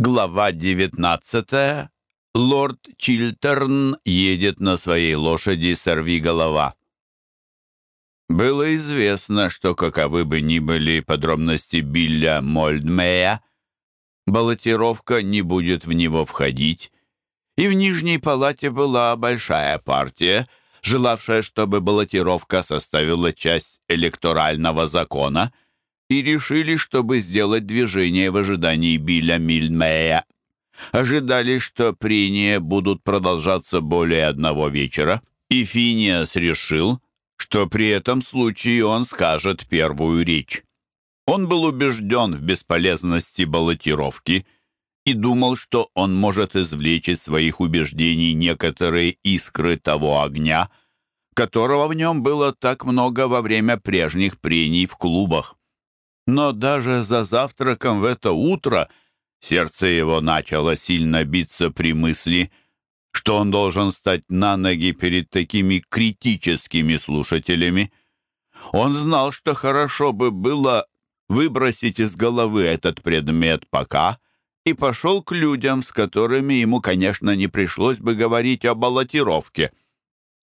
Глава 19. Лорд Чилтерн едет на своей лошади сорвиголова. Было известно, что каковы бы ни были подробности Билля Мольдмея, баллотировка не будет в него входить, и в Нижней палате была большая партия, желавшая, чтобы баллотировка составила часть электорального закона — и решили, чтобы сделать движение в ожидании Билля Мильмея. Ожидали, что прения будут продолжаться более одного вечера, и Финиас решил, что при этом случае он скажет первую речь. Он был убежден в бесполезности баллотировки и думал, что он может извлечь из своих убеждений некоторые искры того огня, которого в нем было так много во время прежних прений в клубах. Но даже за завтраком в это утро сердце его начало сильно биться при мысли, что он должен стать на ноги перед такими критическими слушателями. Он знал, что хорошо бы было выбросить из головы этот предмет пока и пошел к людям, с которыми ему, конечно, не пришлось бы говорить о баллотировке.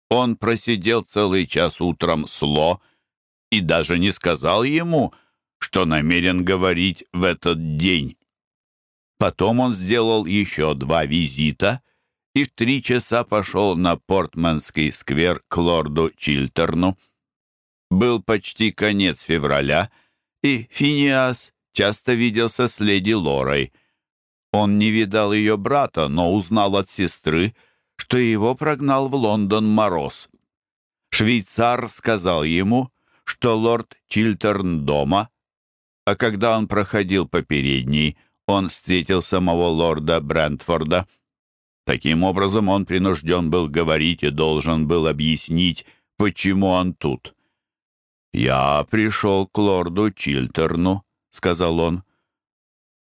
Он просидел целый час утром с Ло и даже не сказал ему — что намерен говорить в этот день. Потом он сделал еще два визита и в три часа пошел на Портманский сквер к лорду Чилтерну. Был почти конец февраля, и Финиас часто виделся с леди Лорой. Он не видал ее брата, но узнал от сестры, что его прогнал в Лондон мороз. Швейцар сказал ему, что лорд Чилтерн дома, а когда он проходил по передней, он встретил самого лорда Брентфорда. Таким образом, он принужден был говорить и должен был объяснить, почему он тут. «Я пришел к лорду Чилтерну», — сказал он.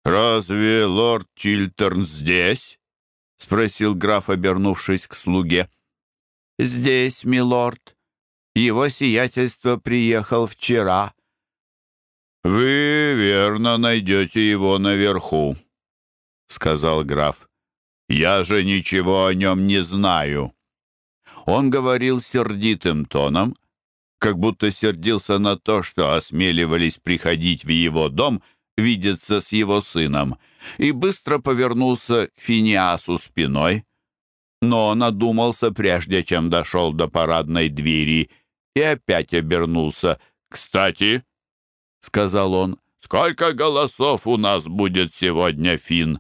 «Разве лорд Чилтерн здесь?» — спросил граф, обернувшись к слуге. «Здесь, милорд. Его сиятельство приехал вчера», «Вы верно найдете его наверху», — сказал граф. «Я же ничего о нем не знаю». Он говорил сердитым тоном, как будто сердился на то, что осмеливались приходить в его дом видеться с его сыном, и быстро повернулся к Финиасу спиной. Но он одумался, прежде чем дошел до парадной двери, и опять обернулся. «Кстати, — сказал он. «Сколько голосов у нас будет сегодня, Фин?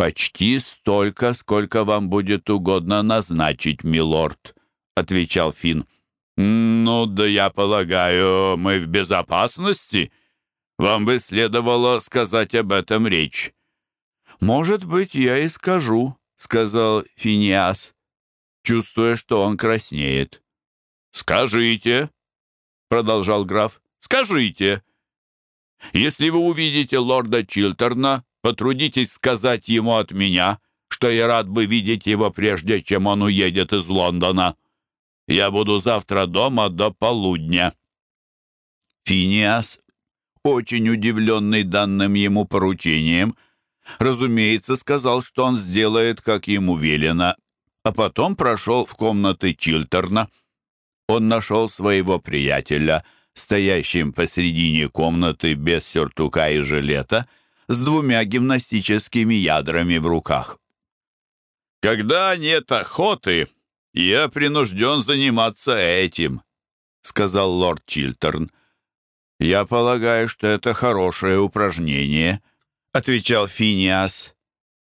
«Почти столько, сколько вам будет угодно назначить, милорд», — отвечал Фин. «Ну да я полагаю, мы в безопасности. Вам бы следовало сказать об этом речь». «Может быть, я и скажу», — сказал Финиас, чувствуя, что он краснеет. «Скажите», — продолжал граф. Скажите, если вы увидите лорда Чилтерна, потрудитесь сказать ему от меня, что я рад бы видеть его прежде, чем он уедет из Лондона. Я буду завтра дома до полудня». Финиас, очень удивленный данным ему поручением, разумеется, сказал, что он сделает, как ему велено, а потом прошел в комнаты Чилтерна. Он нашел своего приятеля — стоящим посредине комнаты без сюртука и жилета, с двумя гимнастическими ядрами в руках. «Когда нет охоты, я принужден заниматься этим», — сказал лорд Чилтерн. «Я полагаю, что это хорошее упражнение», — отвечал Финиас.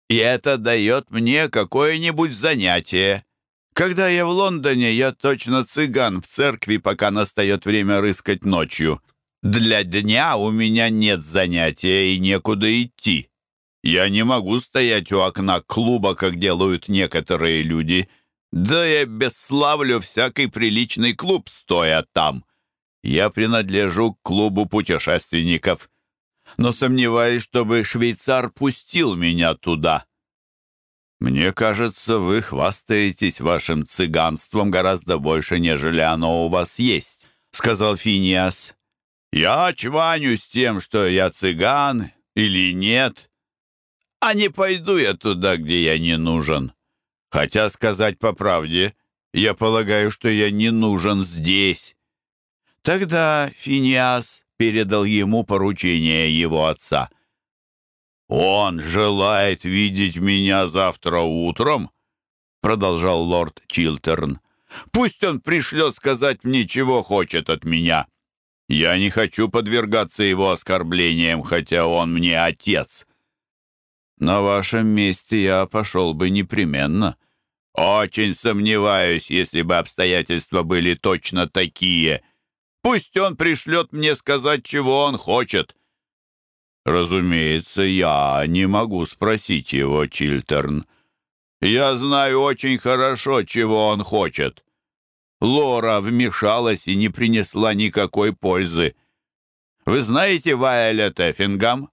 «И это дает мне какое-нибудь занятие. Когда я в Лондоне, я точно цыган в церкви, пока настает время рыскать ночью. Для дня у меня нет занятия и некуда идти. Я не могу стоять у окна клуба, как делают некоторые люди. Да я бесславлю всякий приличный клуб, стоя там. Я принадлежу к клубу путешественников. Но сомневаюсь, чтобы швейцар пустил меня туда. «Мне кажется, вы хвастаетесь вашим цыганством гораздо больше, нежели оно у вас есть», — сказал Финиас. «Я чванюсь тем, что я цыган или нет. А не пойду я туда, где я не нужен. Хотя, сказать по правде, я полагаю, что я не нужен здесь. Тогда Финиас передал ему поручение его отца. «Он желает видеть меня завтра утром?» продолжал лорд Чилтерн. «Пусть он пришлет сказать мне, чего хочет от меня. Я не хочу подвергаться его оскорблениям, хотя он мне отец. На вашем месте я пошел бы непременно. Очень сомневаюсь, если бы обстоятельства были точно такие. Пусть он пришлет мне сказать, чего он хочет». «Разумеется, я не могу спросить его, Чилтерн. Я знаю очень хорошо, чего он хочет. Лора вмешалась и не принесла никакой пользы. Вы знаете Вайолет Эффингам?»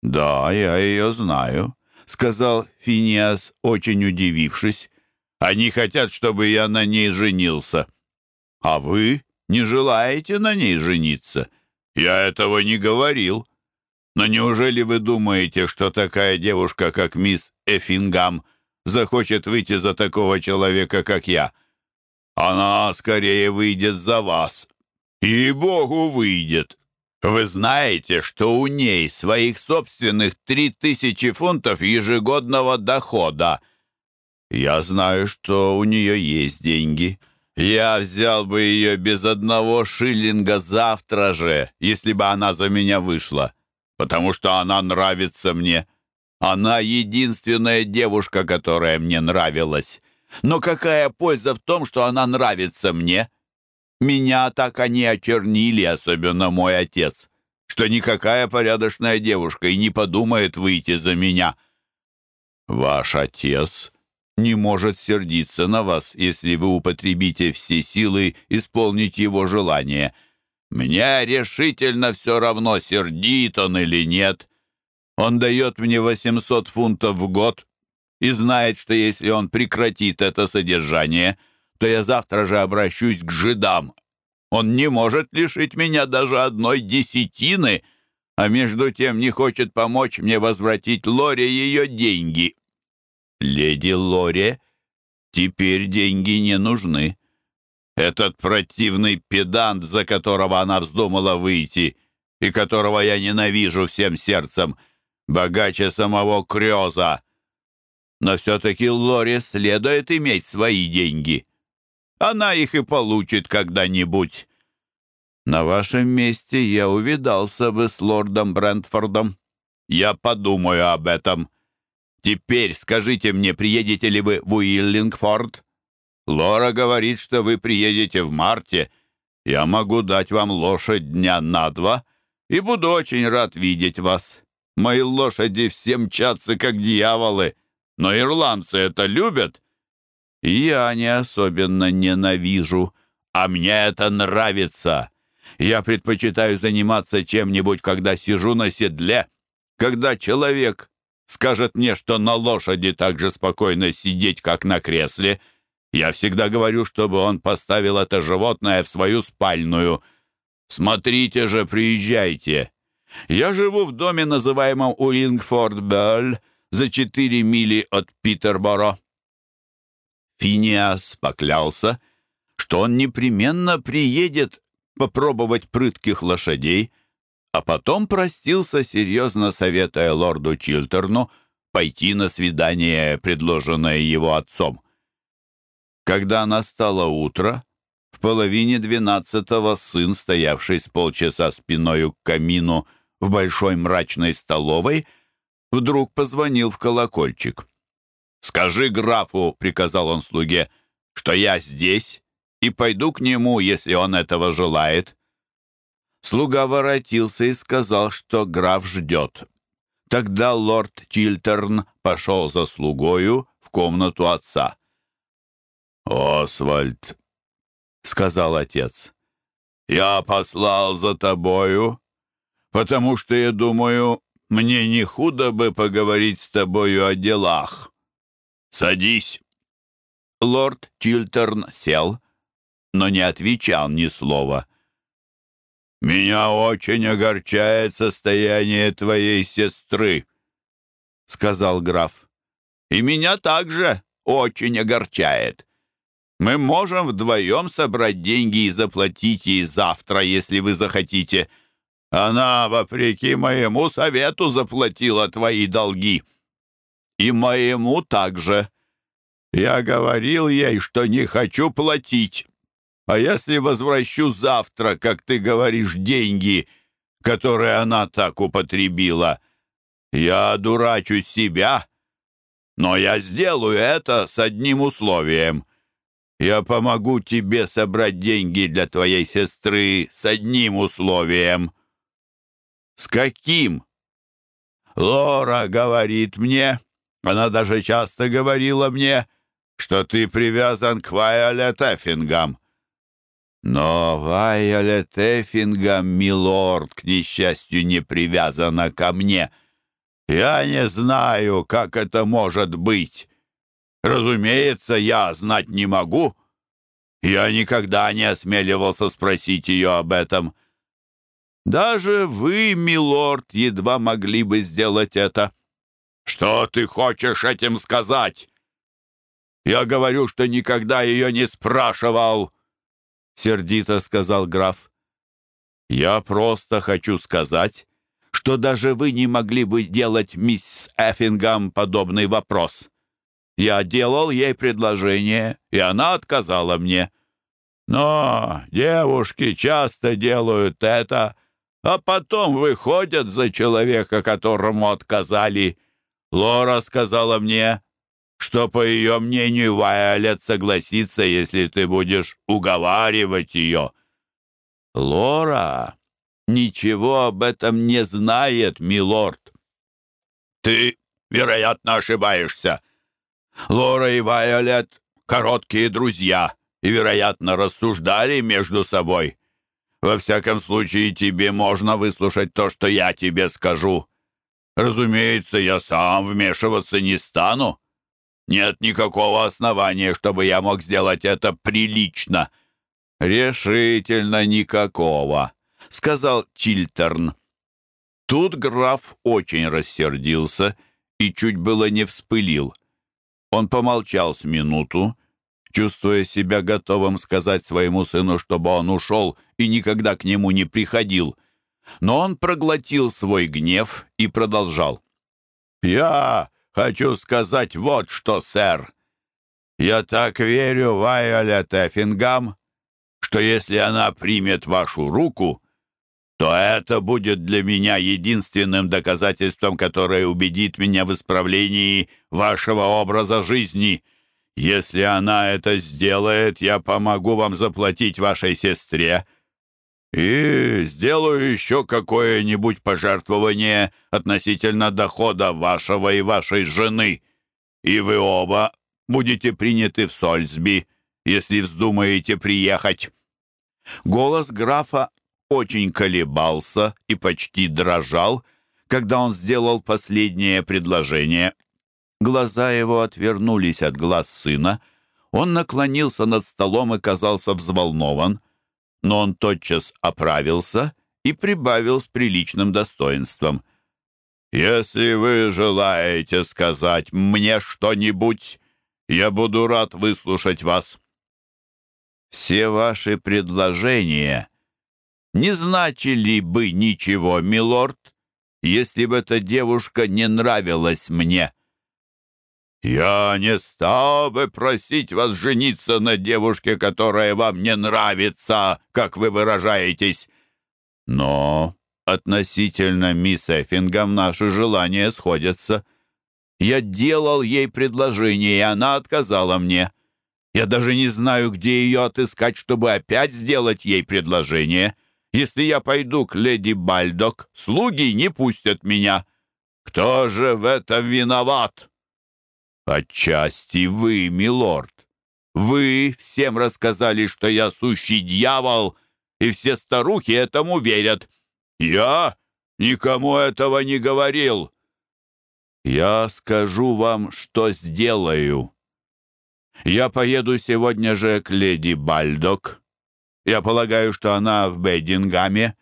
«Да, я ее знаю», — сказал Финиас, очень удивившись. «Они хотят, чтобы я на ней женился». «А вы не желаете на ней жениться?» «Я этого не говорил. Но неужели вы думаете, что такая девушка, как мисс Эффингам, захочет выйти за такого человека, как я?» Она скорее выйдет за вас. И Богу выйдет. Вы знаете, что у ней своих собственных три тысячи фунтов ежегодного дохода. Я знаю, что у нее есть деньги. Я взял бы ее без одного шиллинга завтра же, если бы она за меня вышла, потому что она нравится мне. Она единственная девушка, которая мне нравилась. Но какая польза в том, что она нравится мне? Меня так они очернили, особенно мой отец, что никакая порядочная девушка и не подумает выйти за меня. Ваш отец не может сердиться на вас, если вы употребите все силы исполнить его желание. Мне решительно все равно, сердит он или нет. Он дает мне 800 фунтов в год, и знает, что если он прекратит это содержание, то я завтра же обращусь к жидам. Он не может лишить меня даже одной десятины, а между тем не хочет помочь мне возвратить Лоре ее деньги. Леди Лоре теперь деньги не нужны. Этот противный педант, за которого она вздумала выйти, и которого я ненавижу всем сердцем, богаче самого Крёза, но все-таки Лоре следует иметь свои деньги. Она их и получит когда-нибудь. На вашем месте я увидался бы с лордом Брентфордом. Я подумаю об этом. Теперь скажите мне, приедете ли вы в Уиллингфорд? Лора говорит, что вы приедете в марте. Я могу дать вам лошадь дня на два и буду очень рад видеть вас. Мои лошади все мчатся, как дьяволы. Но ирландцы это любят. Я не особенно ненавижу, а мне это нравится. Я предпочитаю заниматься чем-нибудь, когда сижу на седле. Когда человек скажет мне, что на лошади так же спокойно сидеть, как на кресле, я всегда говорю, чтобы он поставил это животное в свою спальную. Смотрите же, приезжайте. Я живу в доме, называемом Уингфорд-Белль, за четыре мили от Питерборо. Финиас поклялся, что он непременно приедет попробовать прытких лошадей, а потом простился, серьезно советуя лорду Чилтерну пойти на свидание, предложенное его отцом. Когда настало утро, в половине двенадцатого сын, стоявший с полчаса спиною к камину в большой мрачной столовой, — вдруг позвонил в колокольчик. «Скажи графу», — приказал он слуге, — «что я здесь и пойду к нему, если он этого желает». Слуга воротился и сказал, что граф ждет. Тогда лорд Чилтерн пошел за слугою в комнату отца. «Освальд», — сказал отец, — «я послал за тобою, потому что я думаю, мне не худо бы поговорить с тобою о делах. Садись». Лорд Чилтерн сел, но не отвечал ни слова. «Меня очень огорчает состояние твоей сестры», сказал граф. «И меня также очень огорчает. Мы можем вдвоем собрать деньги и заплатить ей завтра, если вы захотите. Она, вопреки моему совету, заплатила твои долги. И моему также. Я говорил ей, что не хочу платить. А если возвращу завтра, как ты говоришь, деньги, которые она так употребила, я дурачу себя. Но я сделаю это с одним условием. Я помогу тебе собрать деньги для твоей сестры с одним условием. С каким? Лора говорит мне, она даже часто говорила мне, что ты привязан к Вайолет Эффингам. Но Вайолет Эффингам, милорд, к несчастью, не привязана ко мне. Я не знаю, как это может быть. Разумеется, я знать не могу. Я никогда не осмеливался спросить ее об этом. Даже вы, милорд, едва могли бы сделать это. Что ты хочешь этим сказать? Я говорю, что никогда ее не спрашивал, — сердито сказал граф. Я просто хочу сказать, что даже вы не могли бы делать мисс Эффингам подобный вопрос. Я делал ей предложение, и она отказала мне. Но девушки часто делают это, а потом выходят за человека, которому отказали. Лора сказала мне, что, по ее мнению, Вайолет согласится, если ты будешь уговаривать ее. Лора ничего об этом не знает, милорд. Ты, вероятно, ошибаешься. Лора и Вайолет — короткие друзья и, вероятно, рассуждали между собой. Во всяком случае, тебе можно выслушать то, что я тебе скажу. Разумеется, я сам вмешиваться не стану. Нет никакого основания, чтобы я мог сделать это прилично. Решительно никакого, сказал Чильтерн. Тут граф очень рассердился и чуть было не вспылил. Он помолчал с минуту, чувствуя себя готовым сказать своему сыну, чтобы он ушел и никогда к нему не приходил. Но он проглотил свой гнев и продолжал. «Я хочу сказать вот что, сэр. Я так верю Вайолет Эффингам, что если она примет вашу руку, то это будет для меня единственным доказательством, которое убедит меня в исправлении вашего образа жизни. Если она это сделает, я помогу вам заплатить вашей сестре и сделаю еще какое-нибудь пожертвование относительно дохода вашего и вашей жены. И вы оба будете приняты в Сольсби, если вздумаете приехать». Голос графа очень колебался и почти дрожал, когда он сделал последнее предложение. Глаза его отвернулись от глаз сына. Он наклонился над столом и казался взволнован, но он тотчас оправился и прибавил с приличным достоинством. «Если вы желаете сказать мне что-нибудь, я буду рад выслушать вас». «Все ваши предложения не значили бы ничего, милорд, если бы эта девушка не нравилась мне». «Я не стал бы просить вас жениться на девушке, которая вам не нравится, как вы выражаетесь. Но относительно мисс Эффингам наши желания сходятся. Я делал ей предложение, и она отказала мне. Я даже не знаю, где ее отыскать, чтобы опять сделать ей предложение. Если я пойду к леди Бальдок, слуги не пустят меня. Кто же в этом виноват?» «Отчасти вы, милорд. Вы всем рассказали, что я сущий дьявол, и все старухи этому верят. Я никому этого не говорил. Я скажу вам, что сделаю. Я поеду сегодня же к леди Бальдок. Я полагаю, что она в Бейдингаме,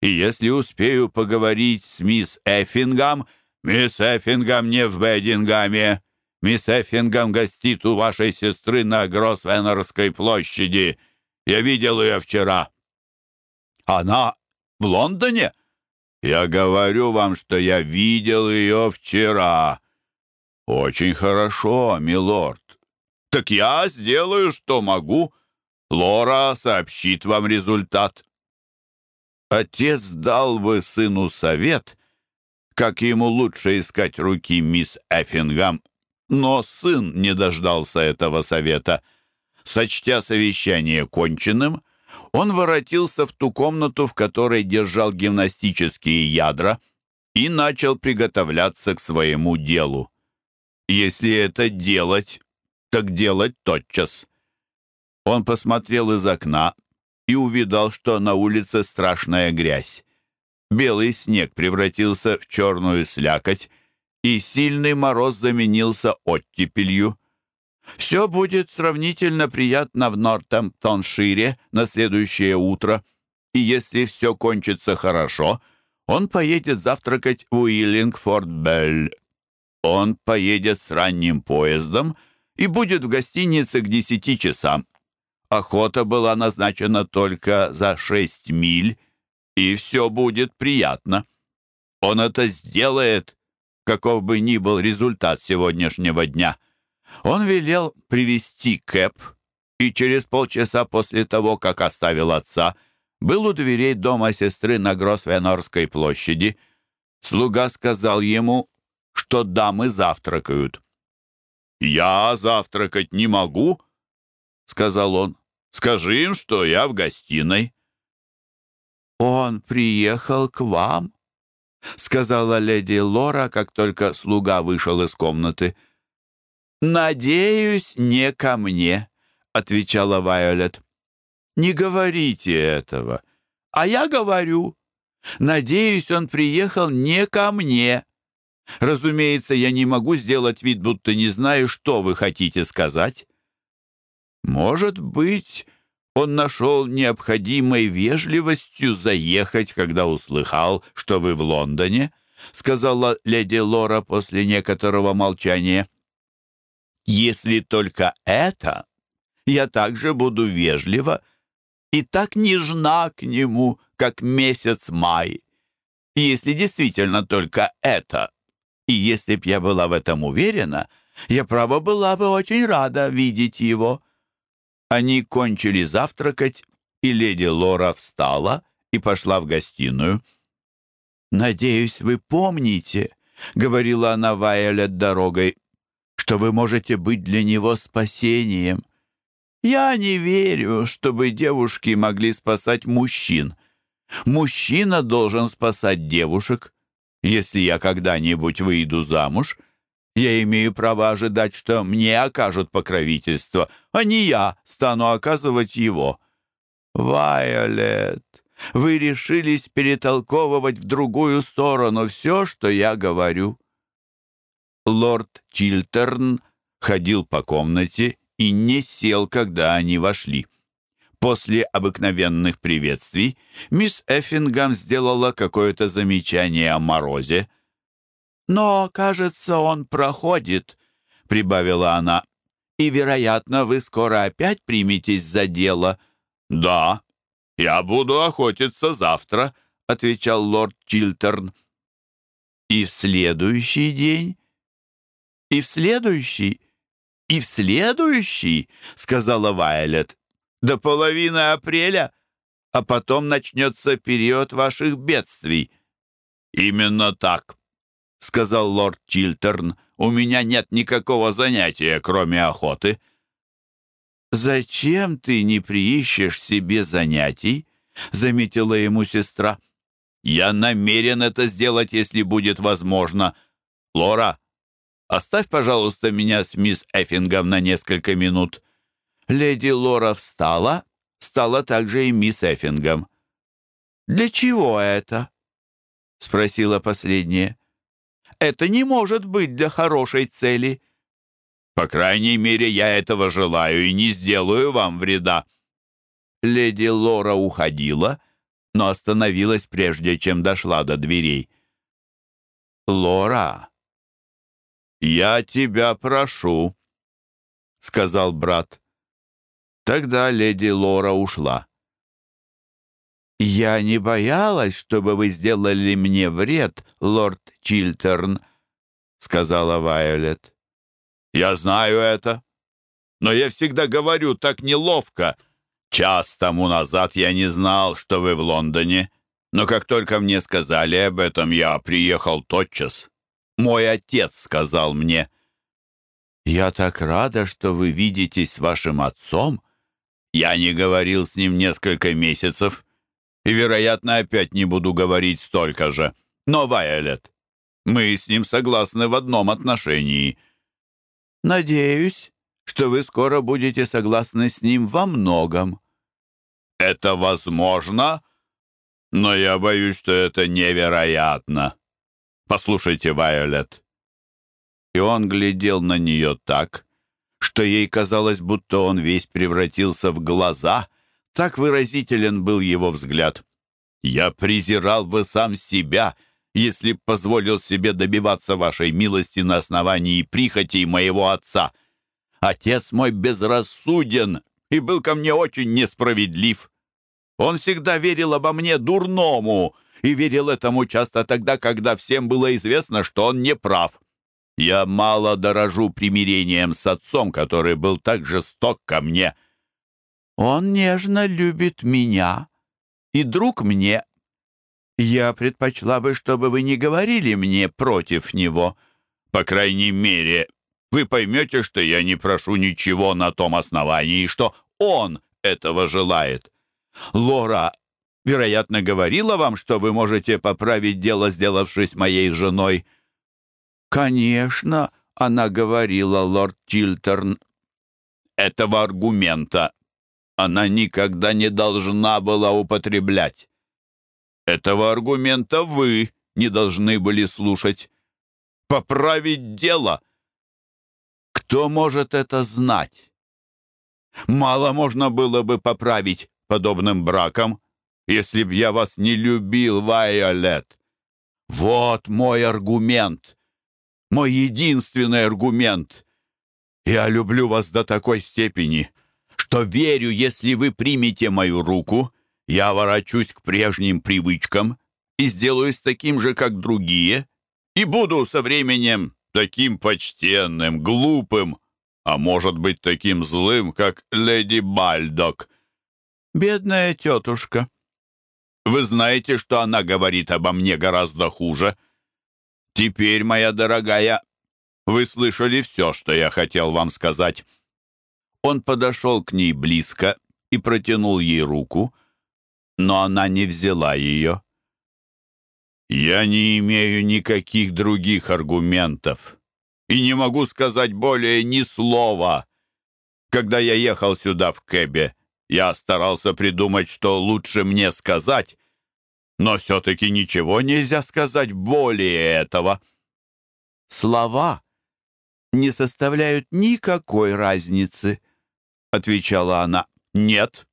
и если успею поговорить с мисс Эффингам, Мисс Эффингам не в Бедингаме. Мисс Эффингам гостит у вашей сестры на Гроссвеннерской площади. Я видел ее вчера». «Она в Лондоне?» «Я говорю вам, что я видел ее вчера». «Очень хорошо, милорд. Так я сделаю, что могу. Лора сообщит вам результат». Отец дал бы сыну совет, как ему лучше искать руки мисс Эффингам, но сын не дождался этого совета. Сочтя совещание конченным, он воротился в ту комнату, в которой держал гимнастические ядра, и начал приготовляться к своему делу. Если это делать, так делать тотчас. Он посмотрел из окна и увидал, что на улице страшная грязь. Белый снег превратился в черную слякоть, и сильный мороз заменился оттепелью. Все будет сравнительно приятно в Нортемптоншире на следующее утро, и если все кончится хорошо, он поедет завтракать в Уиллингфорд-Белль. Он поедет с ранним поездом и будет в гостинице к десяти часам. Охота была назначена только за шесть миль, и все будет приятно. Он это сделает, каков бы ни был результат сегодняшнего дня. Он велел привести Кэп, и через полчаса после того, как оставил отца, был у дверей дома сестры на Гросвенорской площади. Слуга сказал ему, что дамы завтракают. «Я завтракать не могу», — сказал он. «Скажи им, что я в гостиной». «Он приехал к вам?» — сказала леди Лора, как только слуга вышел из комнаты. «Надеюсь, не ко мне», — отвечала Вайолет. «Не говорите этого». «А я говорю. Надеюсь, он приехал не ко мне». Разумеется, я не могу сделать вид, будто не знаю, что вы хотите сказать. Может быть, он нашел необходимой вежливостью заехать, когда услыхал, что вы в Лондоне, сказала леди Лора после некоторого молчания. Если только это, я также буду вежлива и так нежна к нему, как месяц май. Если действительно только это, и если б я была в этом уверена, я, право, была бы очень рада видеть его». Они кончили завтракать, и леди Лора встала и пошла в гостиную. «Надеюсь, вы помните», — говорила она Вайолет дорогой, «что вы можете быть для него спасением. Я не верю, чтобы девушки могли спасать мужчин. Мужчина должен спасать девушек. Если я когда-нибудь выйду замуж, я имею право ожидать, что мне окажут покровительство, а не я стану оказывать его. Вайолет, вы решились перетолковывать в другую сторону все, что я говорю. Лорд Чилтерн ходил по комнате и не сел, когда они вошли. После обыкновенных приветствий мисс Эффинган сделала какое-то замечание о морозе. «Но, кажется, он проходит», — прибавила она. «И, вероятно, вы скоро опять приметесь за дело». «Да, я буду охотиться завтра», — отвечал лорд Чилтерн. «И в следующий день?» «И в следующий?» «И в следующий?» — сказала Вайлет до половины апреля, а потом начнется период ваших бедствий». «Именно так», — сказал лорд Чилтерн. «У меня нет никакого занятия, кроме охоты». «Зачем ты не приищешь себе занятий?» — заметила ему сестра. «Я намерен это сделать, если будет возможно. Лора, оставь, пожалуйста, меня с мисс Эффингом на несколько минут». Леди Лора встала, стала также и мисс Эффингом. «Для чего это?» — спросила последняя. «Это не может быть для хорошей цели». «По крайней мере, я этого желаю и не сделаю вам вреда». Леди Лора уходила, но остановилась прежде, чем дошла до дверей. Лора, я тебя прошу, — сказал брат. Тогда леди Лора ушла. «Я не боялась, чтобы вы сделали мне вред, лорд Чилтерн», — сказала Вайолет. «Я знаю это, но я всегда говорю так неловко. Час тому назад я не знал, что вы в Лондоне, но как только мне сказали об этом, я приехал тотчас. Мой отец сказал мне». «Я так рада, что вы видитесь с вашим отцом», я не говорил с ним несколько месяцев и, вероятно, опять не буду говорить столько же. Но, Вайолет, мы с ним согласны в одном отношении. Надеюсь, что вы скоро будете согласны с ним во многом. Это возможно, но я боюсь, что это невероятно. Послушайте, Вайолет. И он глядел на нее так, что ей казалось, будто он весь превратился в глаза. Так выразителен был его взгляд. «Я презирал бы сам себя, если б позволил себе добиваться вашей милости на основании прихотей моего отца. Отец мой безрассуден и был ко мне очень несправедлив. Он всегда верил обо мне дурному» и верил этому часто тогда, когда всем было известно, что он не прав. Я мало дорожу примирением с отцом, который был так жесток ко мне. Он нежно любит меня и друг мне. Я предпочла бы, чтобы вы не говорили мне против него. По крайней мере, вы поймете, что я не прошу ничего на том основании, что он этого желает. Лора, вероятно, говорила вам, что вы можете поправить дело, сделавшись моей женой. «Конечно», — она говорила, лорд Чилтерн. «Этого аргумента она никогда не должна была употреблять. Этого аргумента вы не должны были слушать. Поправить дело. Кто может это знать? Мало можно было бы поправить подобным браком, если б я вас не любил, Вайолет. Вот мой аргумент мой единственный аргумент. Я люблю вас до такой степени, что верю, если вы примете мою руку, я ворочусь к прежним привычкам и сделаюсь таким же, как другие, и буду со временем таким почтенным, глупым, а может быть, таким злым, как леди Бальдок. Бедная тетушка. Вы знаете, что она говорит обо мне гораздо хуже — «Теперь, моя дорогая, вы слышали все, что я хотел вам сказать». Он подошел к ней близко и протянул ей руку, но она не взяла ее. «Я не имею никаких других аргументов и не могу сказать более ни слова. Когда я ехал сюда в кэбе, я старался придумать, что лучше мне сказать, но все-таки ничего нельзя сказать более этого. Слова не составляют никакой разницы, отвечала она. Нет,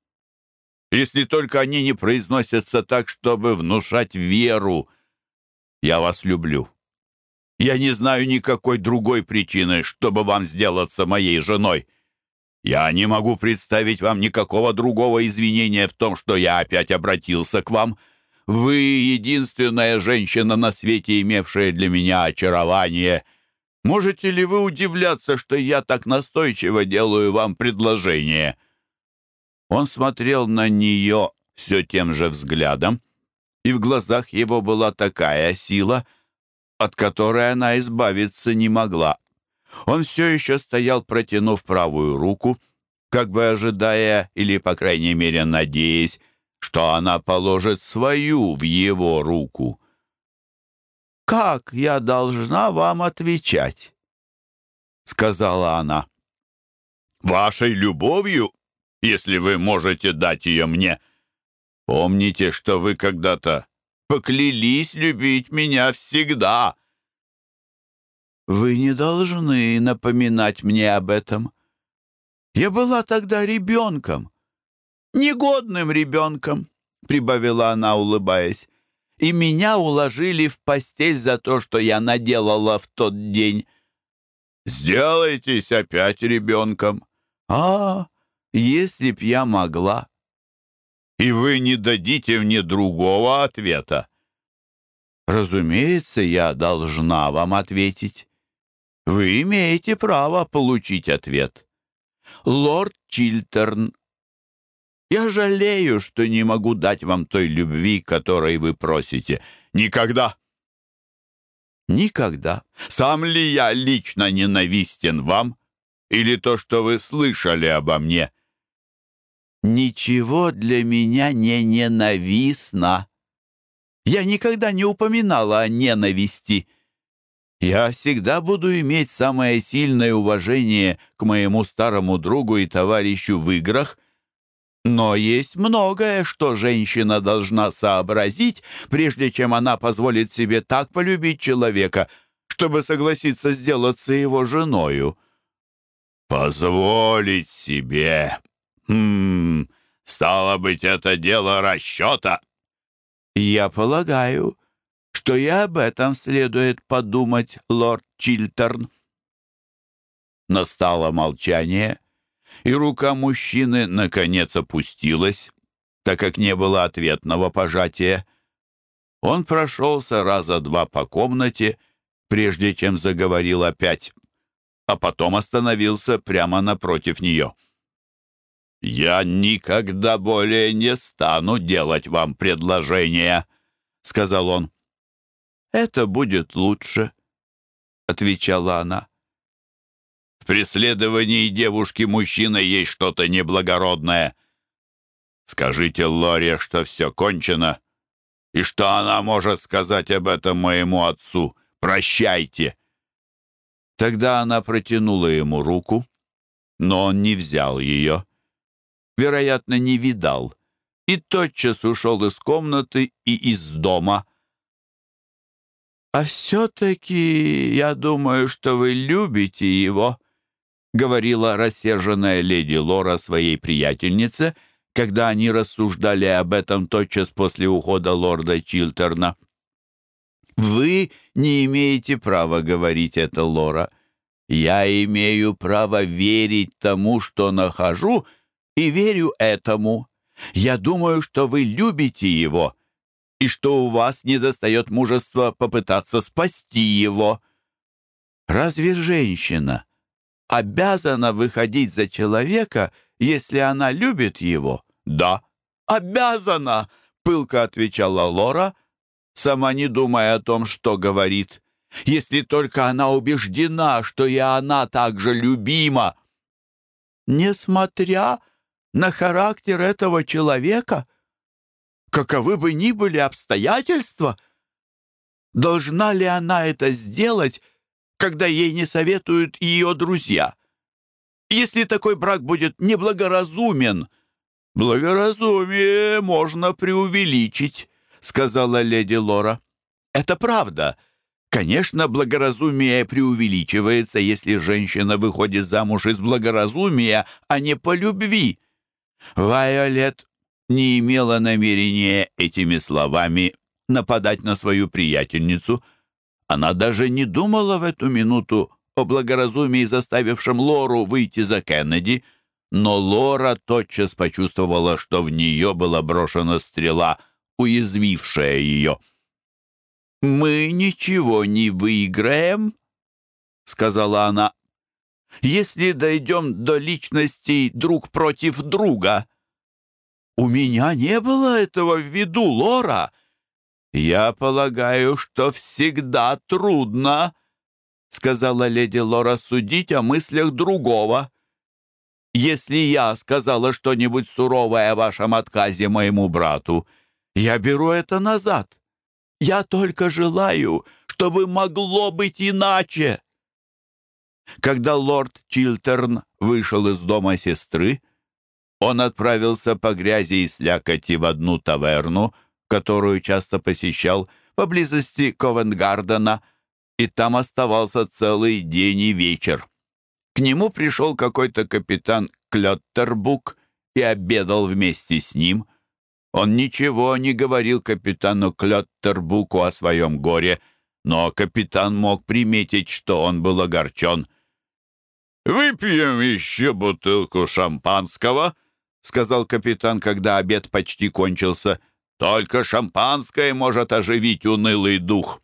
если только они не произносятся так, чтобы внушать веру. Я вас люблю. Я не знаю никакой другой причины, чтобы вам сделаться моей женой. Я не могу представить вам никакого другого извинения в том, что я опять обратился к вам — вы единственная женщина на свете, имевшая для меня очарование. Можете ли вы удивляться, что я так настойчиво делаю вам предложение?» Он смотрел на нее все тем же взглядом, и в глазах его была такая сила, от которой она избавиться не могла. Он все еще стоял, протянув правую руку, как бы ожидая или, по крайней мере, надеясь, что она положит свою в его руку. «Как я должна вам отвечать?» — сказала она. «Вашей любовью, если вы можете дать ее мне. Помните, что вы когда-то поклялись любить меня всегда». «Вы не должны напоминать мне об этом. Я была тогда ребенком негодным ребенком», — прибавила она, улыбаясь. И меня уложили в постель за то, что я наделала в тот день. Сделайтесь опять ребенком. А, если б я могла. И вы не дадите мне другого ответа. Разумеется, я должна вам ответить. Вы имеете право получить ответ. Лорд Чилтерн, я жалею, что не могу дать вам той любви, которой вы просите. Никогда. Никогда. Сам ли я лично ненавистен вам? Или то, что вы слышали обо мне? Ничего для меня не ненавистно. Я никогда не упоминала о ненависти. Я всегда буду иметь самое сильное уважение к моему старому другу и товарищу в играх, но есть многое, что женщина должна сообразить, прежде чем она позволит себе так полюбить человека, чтобы согласиться сделаться его женою. «Позволить себе? Хм, стало быть, это дело расчета». «Я полагаю, что и об этом следует подумать, лорд Чилтерн». Настало молчание, и рука мужчины, наконец, опустилась, так как не было ответного пожатия. Он прошелся раза два по комнате, прежде чем заговорил опять, а потом остановился прямо напротив нее. «Я никогда более не стану делать вам предложение», — сказал он. «Это будет лучше», — отвечала она. В преследовании девушки-мужчины есть что-то неблагородное. Скажите Лоре, что все кончено, и что она может сказать об этом моему отцу. Прощайте!» Тогда она протянула ему руку, но он не взял ее. Вероятно, не видал, и тотчас ушел из комнаты и из дома. «А все-таки я думаю, что вы любите его», говорила рассерженная леди Лора своей приятельнице, когда они рассуждали об этом тотчас после ухода лорда Чилтерна. «Вы не имеете права говорить это, Лора. Я имею право верить тому, что нахожу, и верю этому. Я думаю, что вы любите его, и что у вас недостает мужества попытаться спасти его. Разве женщина?» Обязана выходить за человека, если она любит его? Да, обязана, пылко отвечала Лора, сама не думая о том, что говорит. Если только она убеждена, что и она также любима. Несмотря на характер этого человека, каковы бы ни были обстоятельства, должна ли она это сделать, когда ей не советуют ее друзья. Если такой брак будет неблагоразумен, благоразумие можно преувеличить, сказала леди Лора. Это правда. Конечно, благоразумие преувеличивается, если женщина выходит замуж из благоразумия, а не по любви. Вайолет не имела намерения этими словами нападать на свою приятельницу — она даже не думала в эту минуту о благоразумии, заставившем Лору выйти за Кеннеди, но Лора тотчас почувствовала, что в нее была брошена стрела, уязвившая ее. «Мы ничего не выиграем», — сказала она, «если дойдем до личностей друг против друга». «У меня не было этого в виду, Лора», «Я полагаю, что всегда трудно», — сказала леди Лора, — «судить о мыслях другого. Если я сказала что-нибудь суровое о вашем отказе моему брату, я беру это назад. Я только желаю, чтобы могло быть иначе». Когда лорд Чилтерн вышел из дома сестры, он отправился по грязи и слякоти в одну таверну — которую часто посещал поблизости Ковенгардена, и там оставался целый день и вечер. К нему пришел какой-то капитан Клёттербук и обедал вместе с ним. Он ничего не говорил капитану Клёттербуку о своем горе, но капитан мог приметить, что он был огорчен. «Выпьем еще бутылку шампанского», — сказал капитан, когда обед почти кончился. «Только шампанское может оживить унылый дух».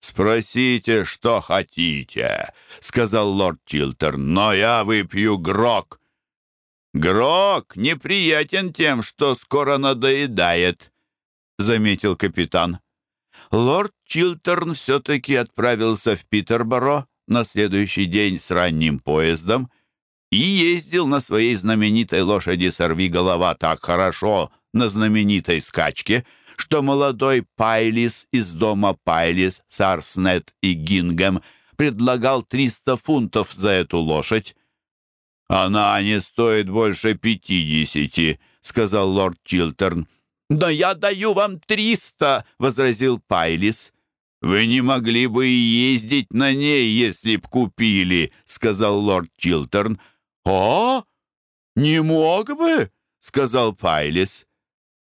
«Спросите, что хотите», — сказал лорд Чилтерн, «но я выпью грок». «Грок неприятен тем, что скоро надоедает», — заметил капитан. Лорд Чилтерн все-таки отправился в Питерборо на следующий день с ранним поездом и ездил на своей знаменитой лошади «Сорви голова» так хорошо на знаменитой скачке — что молодой Пайлис из дома Пайлис, Сарснет и Гингем предлагал 300 фунтов за эту лошадь. «Она не стоит больше пятидесяти», — сказал лорд Чилтерн. «Но я даю вам триста», — возразил Пайлис. «Вы не могли бы ездить на ней, если б купили», — сказал лорд Чилтерн. «О, не мог бы», — сказал Пайлис.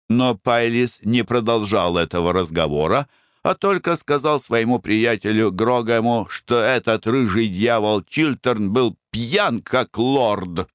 Но Пайлис не продолжал этого разговора, а только сказал своему приятелю Грогому, что этот рыжий дьявол Чилтерн был пьян, как лорд.